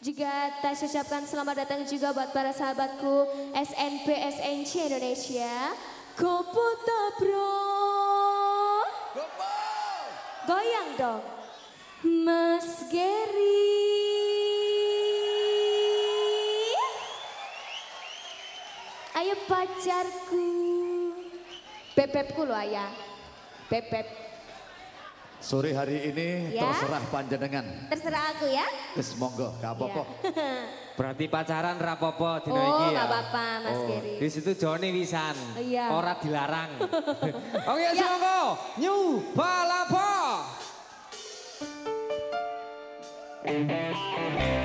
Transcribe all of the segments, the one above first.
Juga tak ucapkan selamat datang juga buat para sahabatku SNP SNC Indonesia. Koputa bro. Goyang dong. Mas Gary. Ayo pacarku. Bebebku lo ayah. Bebeb. Sore hari ini Ya. terserah panjenengan. Terserah aku ya. Wis monggo, gak apa-apa. Berarti pacaran rapopo dino Oh, iki ya. nggak apa-apa, Mas Oh, Geri. Di situ Joni wisan. Iya. Ora dilarang. Oke, Ya. monggo. New Balapo. Di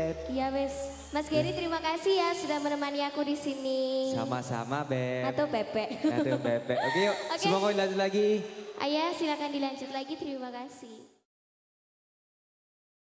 Beb. Iya wes. Mas Gary terima kasih ya sudah menemani aku di sini. Sama-sama Beb. Atau Pepe. Atau Beb. Oke yuk, Oke. semoga lanjut lagi. Ayah silakan dilanjut lagi terima kasih.